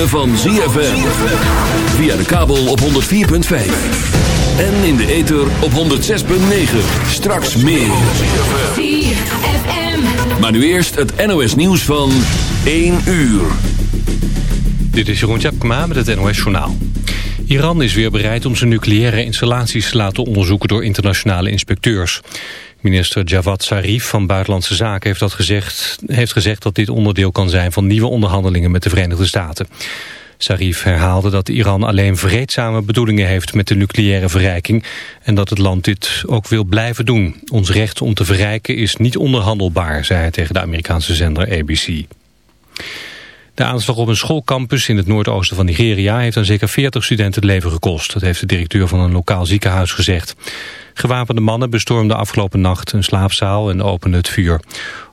ritme van ZFM. Via de kabel op 104.5. En in de ether op 106.9. Straks meer. ZFM. Maar nu eerst het NOS nieuws van 1 uur. Dit is Jeroen Tjepkema met het NOS Journaal. Iran is weer bereid om zijn nucleaire installaties te laten onderzoeken door internationale inspecteurs. Minister Javad Zarif van Buitenlandse Zaken heeft, dat gezegd, heeft gezegd dat dit onderdeel kan zijn van nieuwe onderhandelingen met de Verenigde Staten. Zarif herhaalde dat Iran alleen vreedzame bedoelingen heeft met de nucleaire verrijking en dat het land dit ook wil blijven doen. Ons recht om te verrijken is niet onderhandelbaar, zei hij tegen de Amerikaanse zender ABC. De aanslag op een schoolcampus in het noordoosten van Nigeria heeft aan zeker 40 studenten het leven gekost. Dat heeft de directeur van een lokaal ziekenhuis gezegd. Gewapende mannen bestormden afgelopen nacht een slaapzaal en openden het vuur.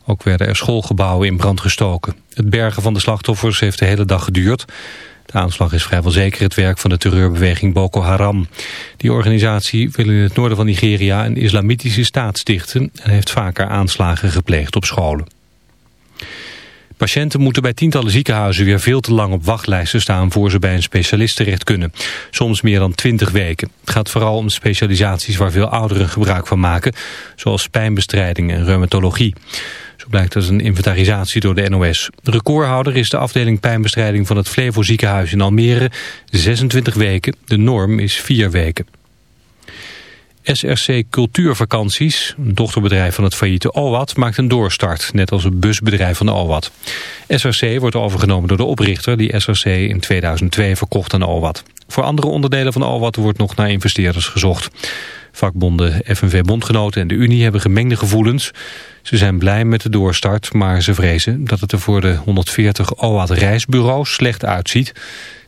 Ook werden er schoolgebouwen in brand gestoken. Het bergen van de slachtoffers heeft de hele dag geduurd. De aanslag is vrijwel zeker het werk van de terreurbeweging Boko Haram. Die organisatie wil in het noorden van Nigeria een islamitische staat stichten... en heeft vaker aanslagen gepleegd op scholen. Patiënten moeten bij tientallen ziekenhuizen weer veel te lang op wachtlijsten staan voor ze bij een specialist terecht kunnen. Soms meer dan twintig weken. Het gaat vooral om specialisaties waar veel ouderen gebruik van maken, zoals pijnbestrijding en reumatologie. Zo blijkt uit een inventarisatie door de NOS. De recordhouder is de afdeling pijnbestrijding van het Flevo ziekenhuis in Almere, 26 weken. De norm is 4 weken. SRC Cultuurvakanties, een dochterbedrijf van het failliete OWAT, maakt een doorstart, net als het busbedrijf van de OWAT. SRC wordt overgenomen door de oprichter die SRC in 2002 verkocht aan OWAT. Voor andere onderdelen van OWAT wordt nog naar investeerders gezocht. Vakbonden FNV Bondgenoten en de Unie hebben gemengde gevoelens. Ze zijn blij met de doorstart, maar ze vrezen dat het er voor de 140 OWAT reisbureaus slecht uitziet.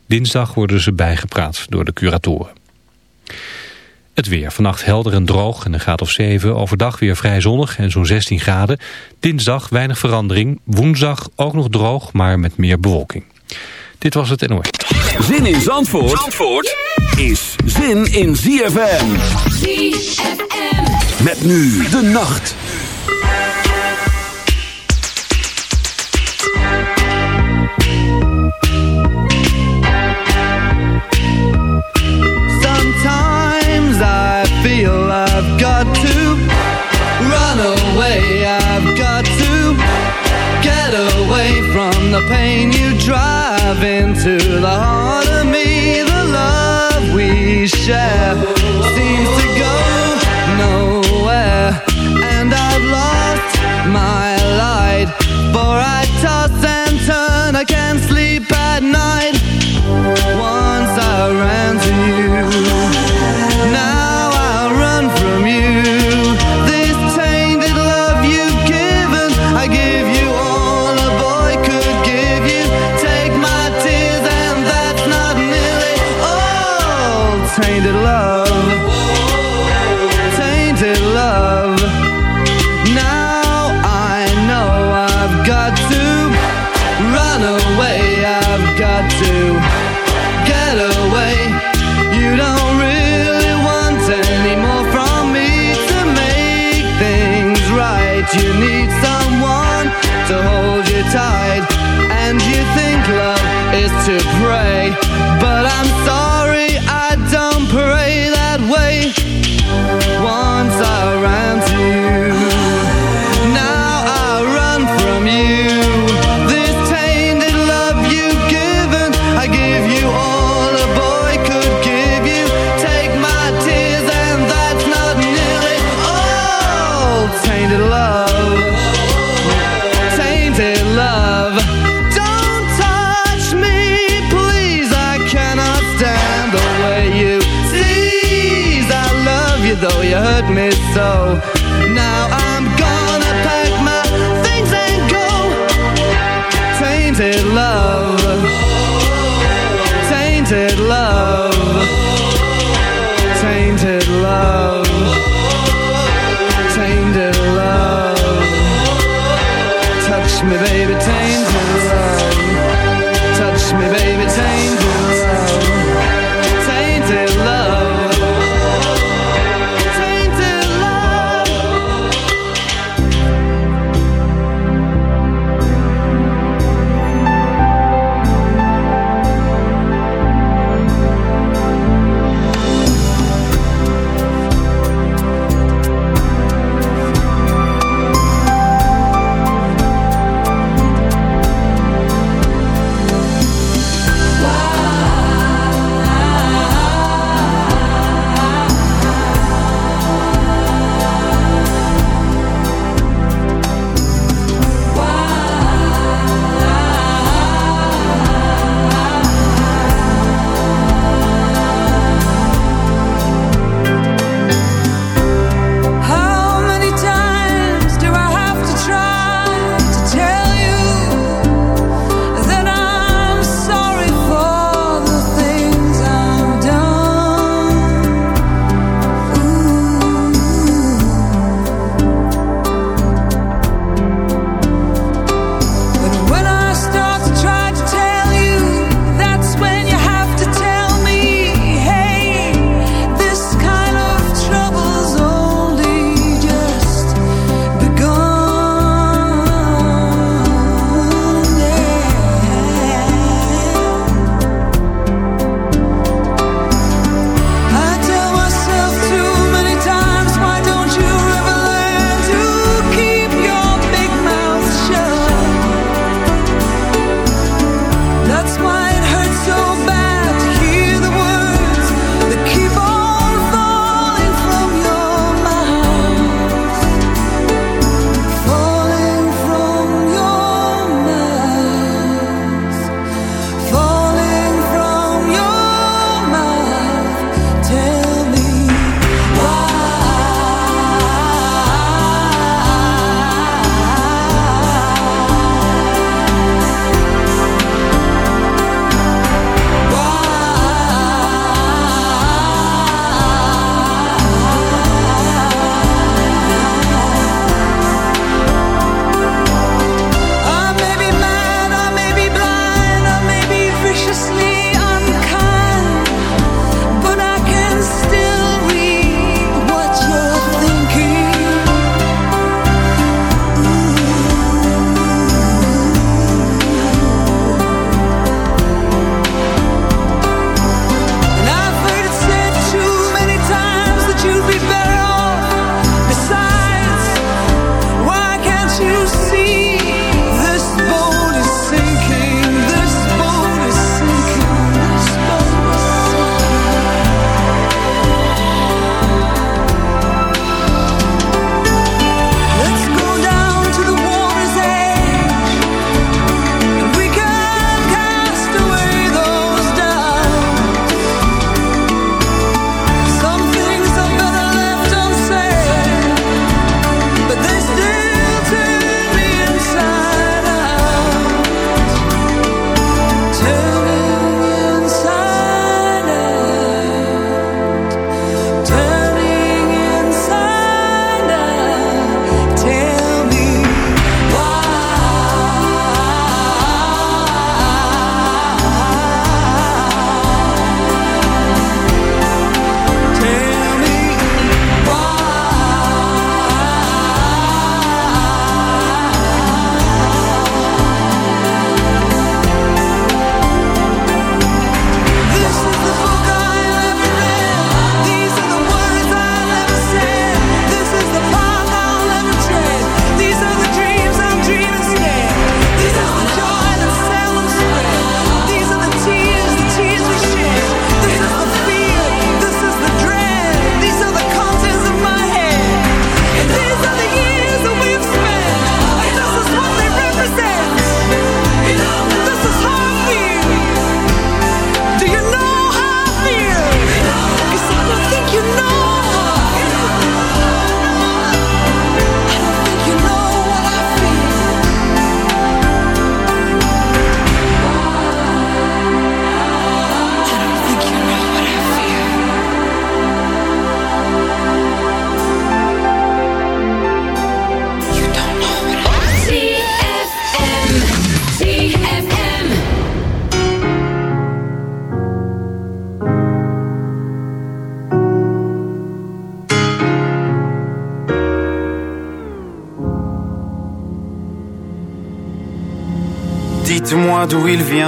Dinsdag worden ze bijgepraat door de curatoren. Het weer. Vannacht helder en droog en een graad of 7. Overdag weer vrij zonnig en zo'n 16 graden. Dinsdag weinig verandering. Woensdag ook nog droog, maar met meer bewolking. Dit was het NOS. Zin in Zandvoort, Zandvoort is zin in ZFM. ZFM. Met nu de nacht. The pain you drive into the heart of me. The love we share seems to go nowhere, and I've lost my light. For I toss and turn, I can't sleep at night. Once I ran to you. Dites-moi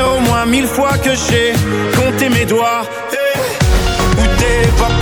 au moins mille fois que j'ai compté mes doigts. Hey. Où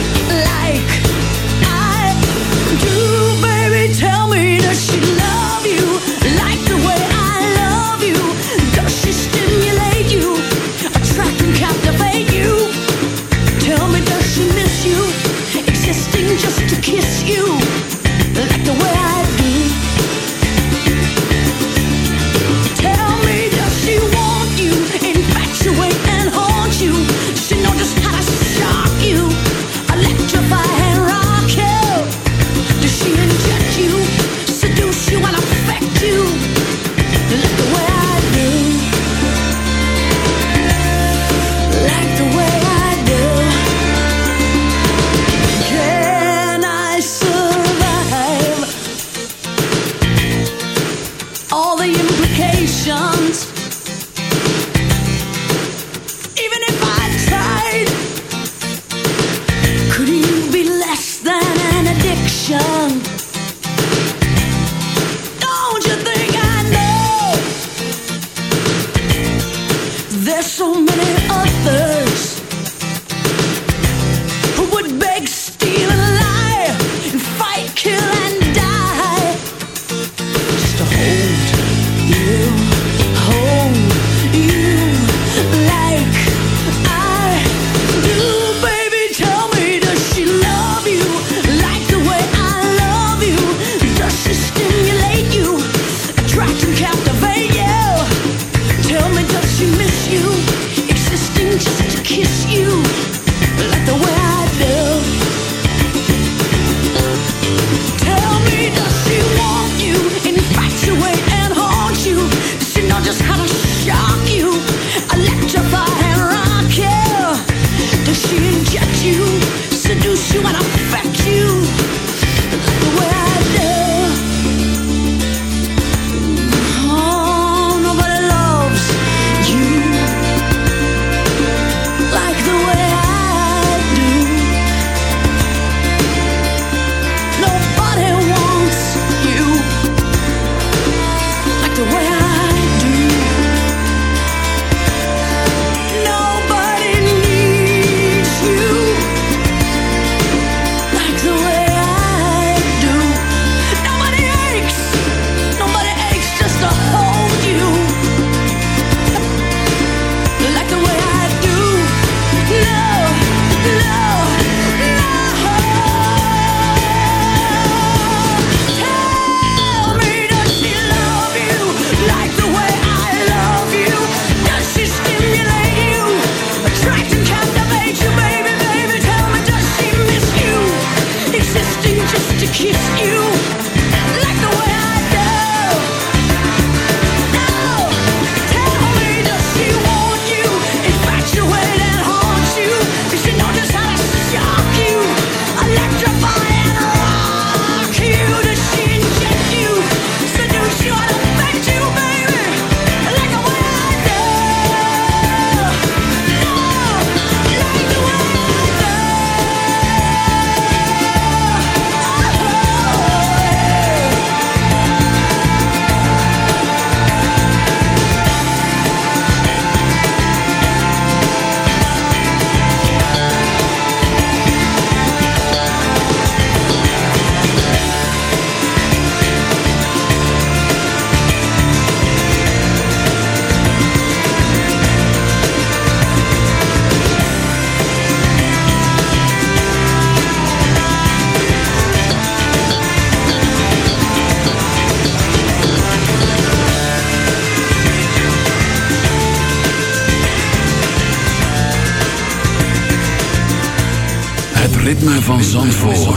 van Zandvoort.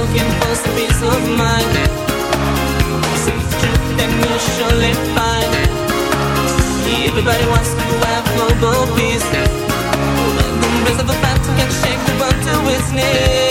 looking for some peace of mind. Some truth that you'll surely find. Everybody wants to have global peace. But the rest of a battle can shake the world to its knees.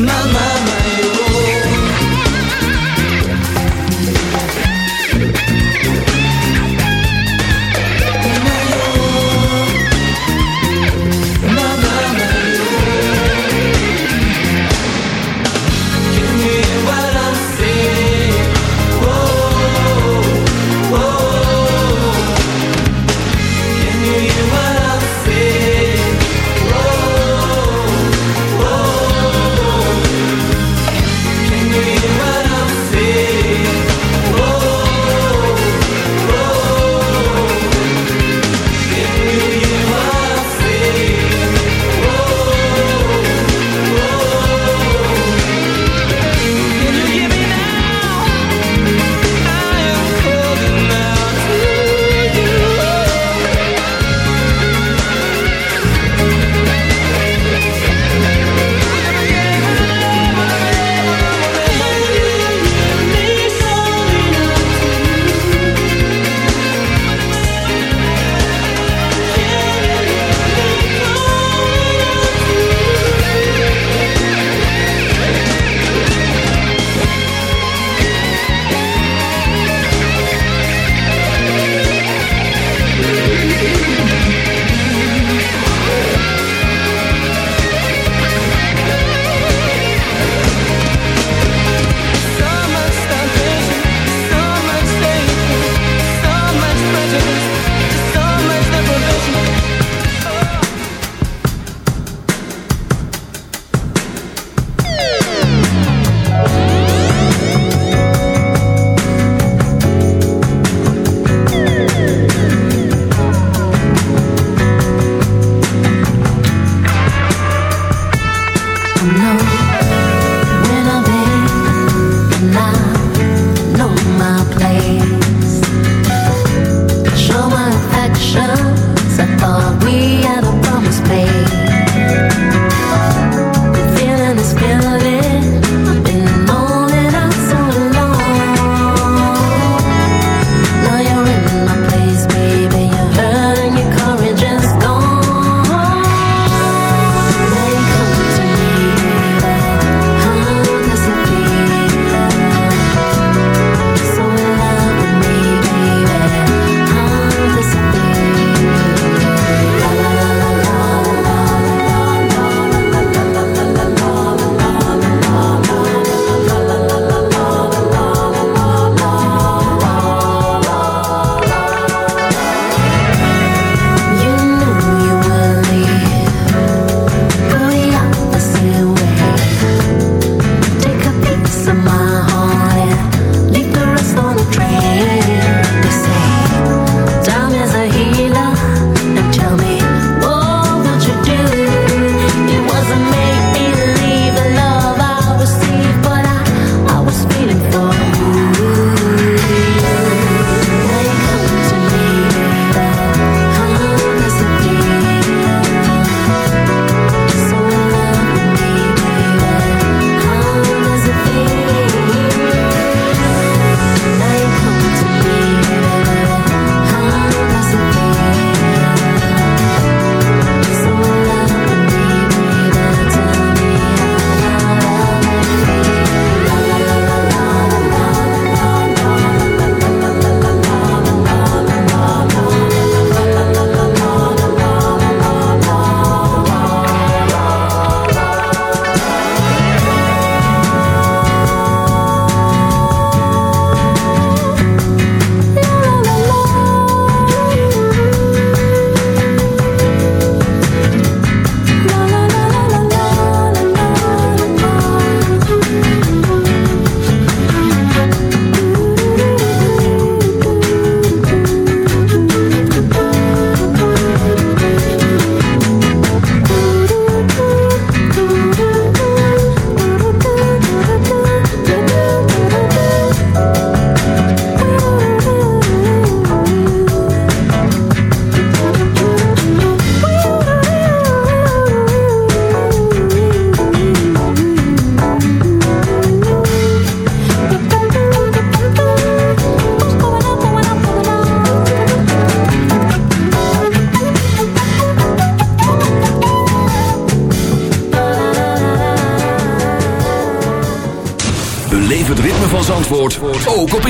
Can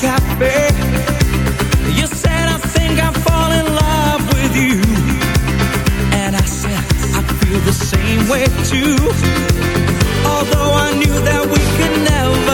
cafe. You said I think I fall in love with you. And I said I feel the same way too. Although I knew that we could never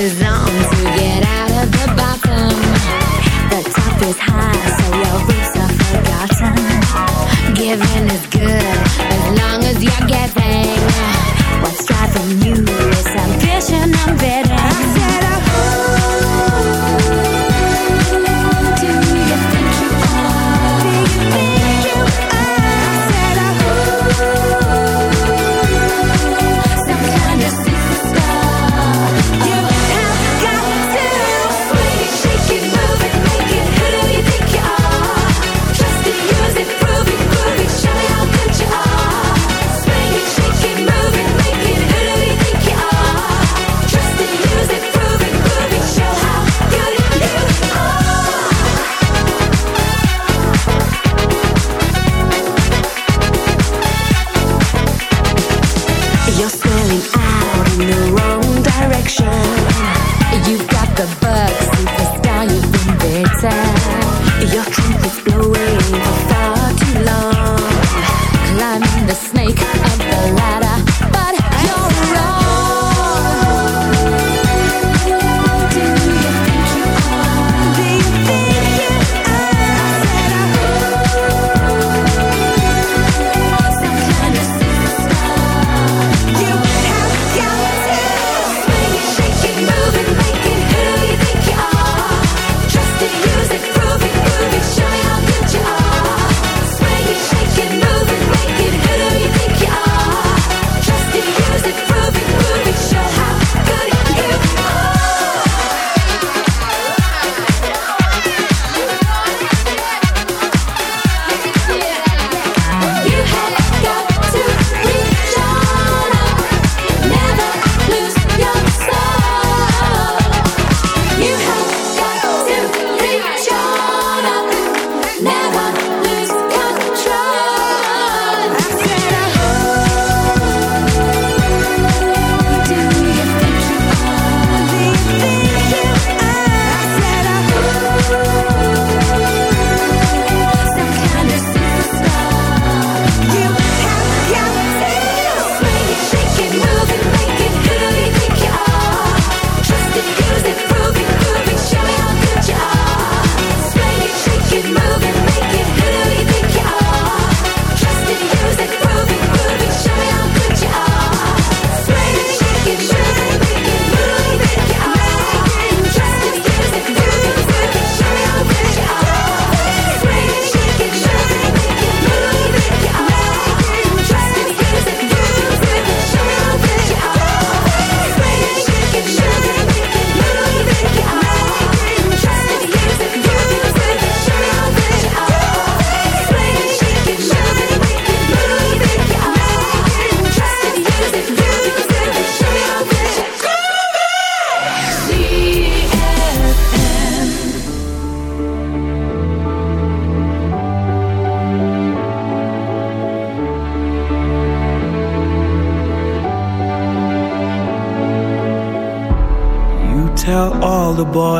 is on to get out of the bottom. The top is high, so your roots are forgotten. Giving is good as long as you're getting. What's driving you is ambition, ambition.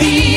be